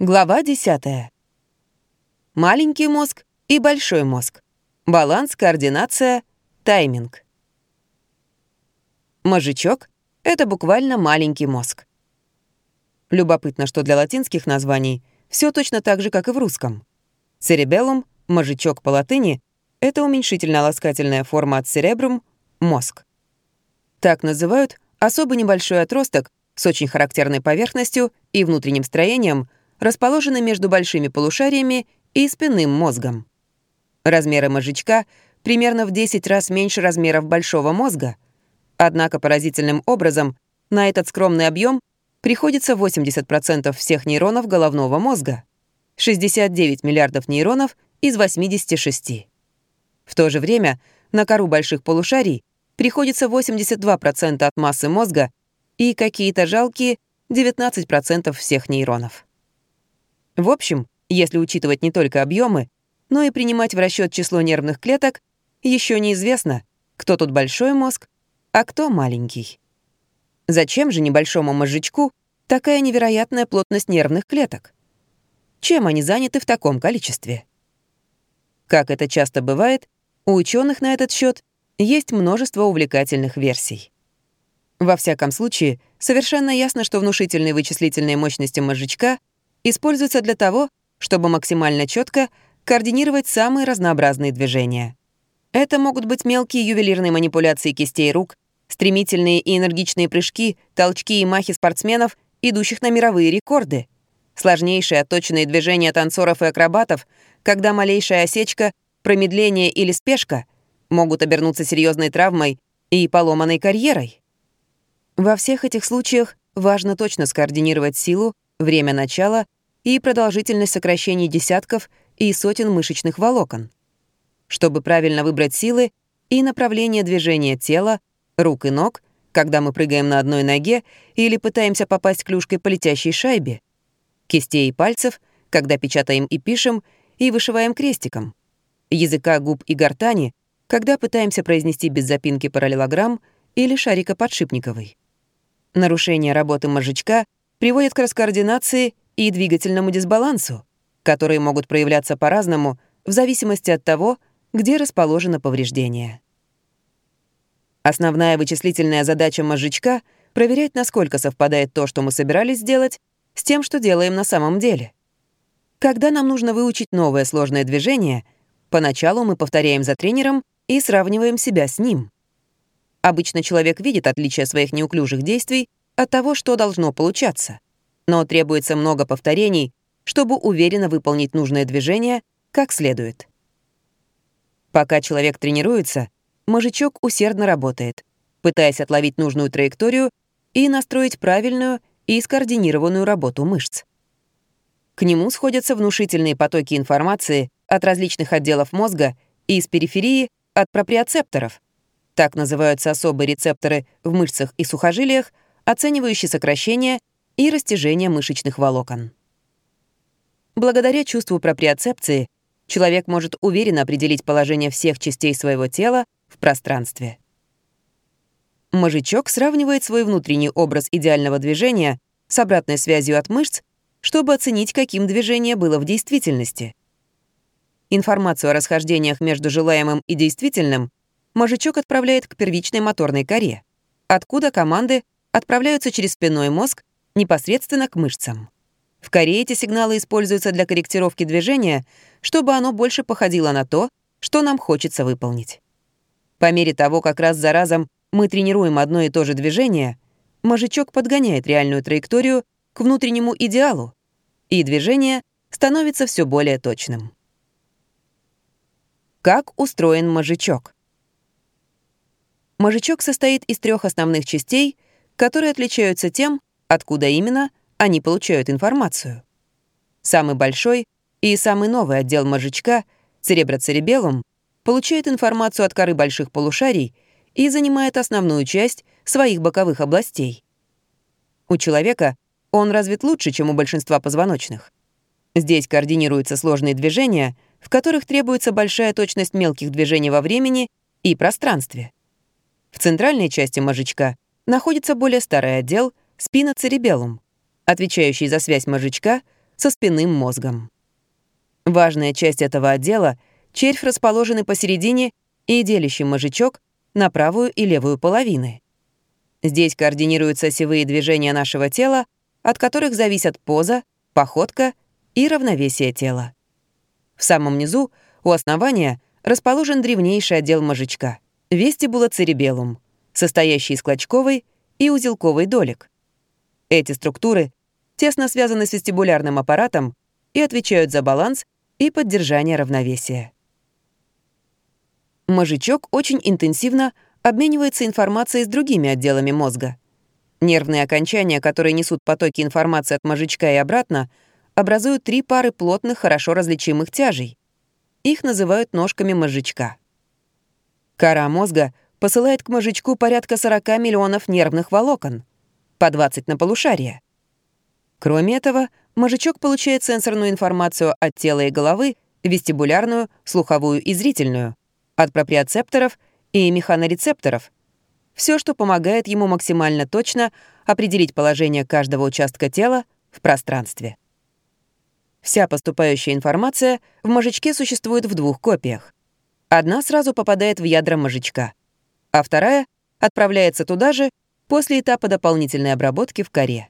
Глава 10. Маленький мозг и большой мозг. Баланс, координация, тайминг. Мозжечок — это буквально маленький мозг. Любопытно, что для латинских названий все точно так же, как и в русском. Церебеллум, мозжечок по латыни — это уменьшительно-ласкательная форма от церебрум — мозг. Так называют особо небольшой отросток с очень характерной поверхностью и внутренним строением — расположены между большими полушариями и спинным мозгом. Размеры мозжечка примерно в 10 раз меньше размеров большого мозга, однако поразительным образом на этот скромный объем приходится 80% всех нейронов головного мозга, 69 миллиардов нейронов из 86. В то же время на кору больших полушарий приходится 82% от массы мозга и какие-то жалкие 19% всех нейронов. В общем, если учитывать не только объемы, но и принимать в расчет число нервных клеток, еще неизвестно, кто тут большой мозг, а кто маленький. Зачем же небольшому мозжечку такая невероятная плотность нервных клеток? Чем они заняты в таком количестве? Как это часто бывает, у ученых на этот счет есть множество увлекательных версий. Во всяком случае, совершенно ясно, что внушительные вычислительные мощности мозжечка используется для того, чтобы максимально четко координировать самые разнообразные движения. Это могут быть мелкие ювелирные манипуляции кистей рук, стремительные и энергичные прыжки, толчки и махи спортсменов, идущих на мировые рекорды, сложнейшие отточенные движения танцоров и акробатов, когда малейшая осечка, промедление или спешка могут обернуться серьезной травмой и поломанной карьерой. Во всех этих случаях важно точно скоординировать силу, время начала и продолжительность сокращений десятков и сотен мышечных волокон. Чтобы правильно выбрать силы и направление движения тела, рук и ног, когда мы прыгаем на одной ноге или пытаемся попасть клюшкой по летящей шайбе, кистей и пальцев, когда печатаем и пишем, и вышиваем крестиком, языка, губ и гортани, когда пытаемся произнести без запинки параллелограмм или шарика подшипниковый. Нарушение работы мозжечка приводит к раскоординации и двигательному дисбалансу, которые могут проявляться по-разному в зависимости от того, где расположено повреждение. Основная вычислительная задача мозжечка — проверять, насколько совпадает то, что мы собирались сделать, с тем, что делаем на самом деле. Когда нам нужно выучить новое сложное движение, поначалу мы повторяем за тренером и сравниваем себя с ним. Обычно человек видит отличия своих неуклюжих действий от того, что должно получаться. Но требуется много повторений, чтобы уверенно выполнить нужное движение как следует. Пока человек тренируется, мозжечок усердно работает, пытаясь отловить нужную траекторию и настроить правильную и скоординированную работу мышц. К нему сходятся внушительные потоки информации от различных отделов мозга и из периферии от проприоцепторов. Так называются особые рецепторы в мышцах и сухожилиях, оценивающий сокращение и растяжение мышечных волокон. Благодаря чувству проприоцепции человек может уверенно определить положение всех частей своего тела в пространстве. Мозжечок сравнивает свой внутренний образ идеального движения с обратной связью от мышц, чтобы оценить, каким движение было в действительности. Информацию о расхождениях между желаемым и действительным мозжечок отправляет к первичной моторной коре, откуда команды отправляются через спинной мозг непосредственно к мышцам. В коре эти сигналы используются для корректировки движения, чтобы оно больше походило на то, что нам хочется выполнить. По мере того, как раз за разом мы тренируем одно и то же движение, мозжечок подгоняет реальную траекторию к внутреннему идеалу, и движение становится все более точным. Как устроен мозжечок? Мозжечок состоит из трех основных частей — которые отличаются тем, откуда именно они получают информацию. Самый большой и самый новый отдел мозжечка, цереброцеребелум, получает информацию от коры больших полушарий и занимает основную часть своих боковых областей. У человека он развит лучше, чем у большинства позвоночных. Здесь координируются сложные движения, в которых требуется большая точность мелких движений во времени и пространстве. В центральной части мозжечка — находится более старый отдел спиноцеребеллум, отвечающий за связь мозжечка, со спинным мозгом. Важная часть этого отдела — червь расположенный посередине и делящий мозжечок на правую и левую половины. Здесь координируются осевые движения нашего тела, от которых зависят поза, походка и равновесие тела. В самом низу, у основания, расположен древнейший отдел мозжечка — вестибулоцеребелум, состоящий из клочковой и узелковой долек. Эти структуры тесно связаны с вестибулярным аппаратом и отвечают за баланс и поддержание равновесия. Мозжечок очень интенсивно обменивается информацией с другими отделами мозга. Нервные окончания, которые несут потоки информации от мозжечка и обратно, образуют три пары плотных, хорошо различимых тяжей. Их называют ножками мозжечка. Кора мозга посылает к мозжечку порядка 40 миллионов нервных волокон, по 20 на полушарие. Кроме этого, мозжечок получает сенсорную информацию от тела и головы, вестибулярную, слуховую и зрительную, от проприоцепторов и механорецепторов. Все, что помогает ему максимально точно определить положение каждого участка тела в пространстве. Вся поступающая информация в мозжечке существует в двух копиях. Одна сразу попадает в ядра мозжечка, а вторая отправляется туда же после этапа дополнительной обработки в коре.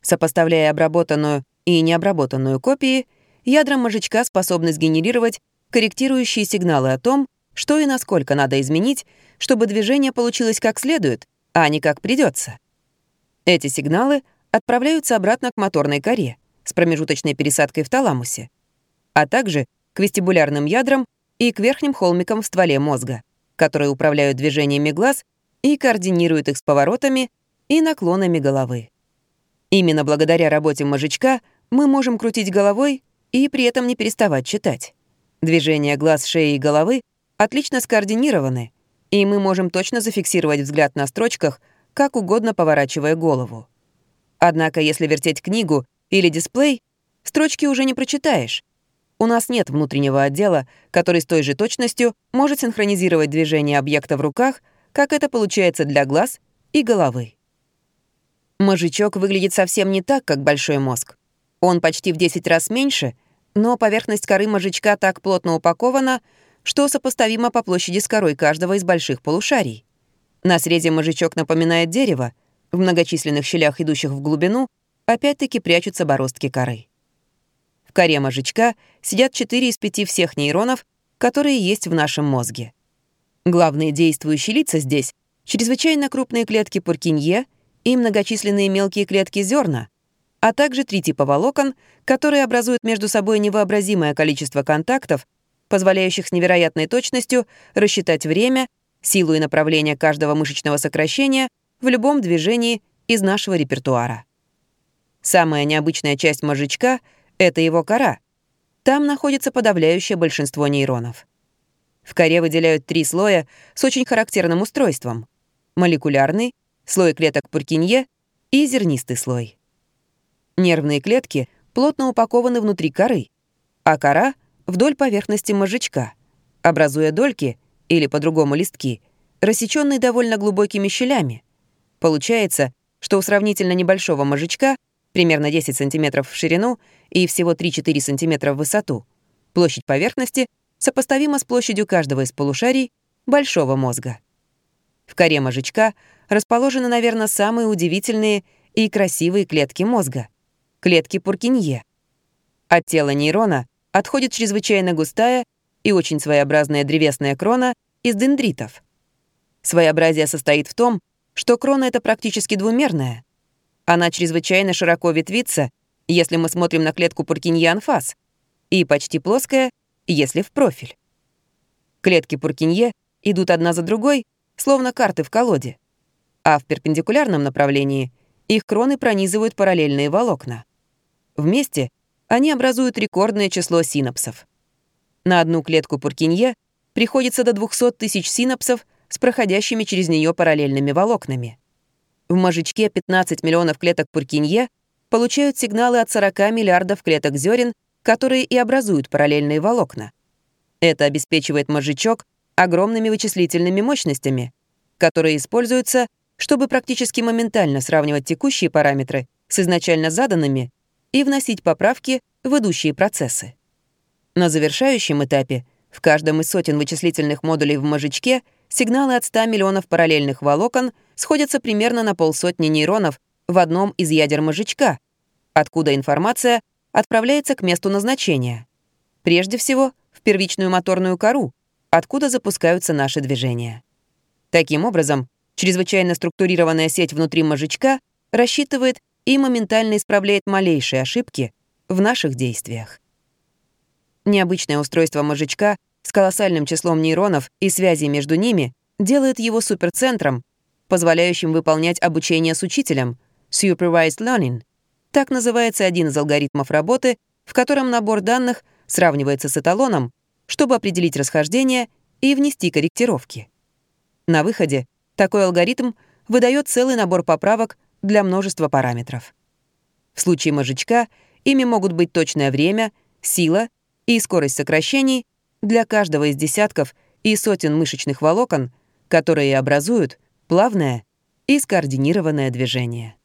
Сопоставляя обработанную и необработанную копии, ядра мозжечка способны сгенерировать корректирующие сигналы о том, что и насколько надо изменить, чтобы движение получилось как следует, а не как придется. Эти сигналы отправляются обратно к моторной коре с промежуточной пересадкой в таламусе, а также к вестибулярным ядрам и к верхним холмикам в стволе мозга, которые управляют движениями глаз и координируют их с поворотами и наклонами головы. Именно благодаря работе мозжечка мы можем крутить головой и при этом не переставать читать. Движения глаз, шеи и головы отлично скоординированы, и мы можем точно зафиксировать взгляд на строчках, как угодно поворачивая голову. Однако, если вертеть книгу или дисплей, строчки уже не прочитаешь. У нас нет внутреннего отдела, который с той же точностью может синхронизировать движение объекта в руках, как это получается для глаз и головы. Мозжечок выглядит совсем не так, как большой мозг. Он почти в 10 раз меньше, но поверхность коры мозжечка так плотно упакована, что сопоставимо по площади с корой каждого из больших полушарий. На срезе мозжечок напоминает дерево, в многочисленных щелях, идущих в глубину, опять-таки прячутся бороздки коры. В коре мозжечка сидят 4 из 5 всех нейронов, которые есть в нашем мозге. Главные действующие лица здесь — чрезвычайно крупные клетки Пуркинье и многочисленные мелкие клетки зерна, а также три типа волокон, которые образуют между собой невообразимое количество контактов позволяющих с невероятной точностью рассчитать время, силу и направление каждого мышечного сокращения в любом движении из нашего репертуара. Самая необычная часть мозжечка — это его кора. Там находится подавляющее большинство нейронов. В коре выделяют три слоя с очень характерным устройством — молекулярный, слой клеток Пуркинье и зернистый слой. Нервные клетки плотно упакованы внутри коры, а кора — вдоль поверхности мозжечка, образуя дольки, или по-другому листки, рассеченные довольно глубокими щелями. Получается, что у сравнительно небольшого мозжечка, примерно 10 см в ширину и всего 3-4 см в высоту, площадь поверхности сопоставима с площадью каждого из полушарий большого мозга. В коре мозжечка расположены, наверное, самые удивительные и красивые клетки мозга — клетки Пуркинье. От тела нейрона отходит чрезвычайно густая и очень своеобразная древесная крона из дендритов. Своеобразие состоит в том, что крона эта практически двумерная. Она чрезвычайно широко ветвится, если мы смотрим на клетку пуркинье фас, и почти плоская, если в профиль. Клетки пуркинье идут одна за другой, словно карты в колоде, а в перпендикулярном направлении их кроны пронизывают параллельные волокна. Вместе они образуют рекордное число синапсов. На одну клетку Пуркинье приходится до 200 тысяч синапсов с проходящими через нее параллельными волокнами. В мозжечке 15 миллионов клеток Пуркинье получают сигналы от 40 миллиардов клеток зерен, которые и образуют параллельные волокна. Это обеспечивает мозжечок огромными вычислительными мощностями, которые используются, чтобы практически моментально сравнивать текущие параметры с изначально заданными и вносить поправки в идущие процессы. На завершающем этапе в каждом из сотен вычислительных модулей в мозжечке сигналы от 100 миллионов параллельных волокон сходятся примерно на полсотни нейронов в одном из ядер мозжечка, откуда информация отправляется к месту назначения. Прежде всего, в первичную моторную кору, откуда запускаются наши движения. Таким образом, чрезвычайно структурированная сеть внутри мозжечка рассчитывает и моментально исправляет малейшие ошибки в наших действиях. Необычное устройство мозжечка с колоссальным числом нейронов и связей между ними делает его суперцентром, позволяющим выполнять обучение с учителем, supervised learning. Так называется один из алгоритмов работы, в котором набор данных сравнивается с эталоном, чтобы определить расхождение и внести корректировки. На выходе такой алгоритм выдает целый набор поправок для множества параметров. В случае мозжечка ими могут быть точное время, сила и скорость сокращений для каждого из десятков и сотен мышечных волокон, которые образуют плавное и скоординированное движение.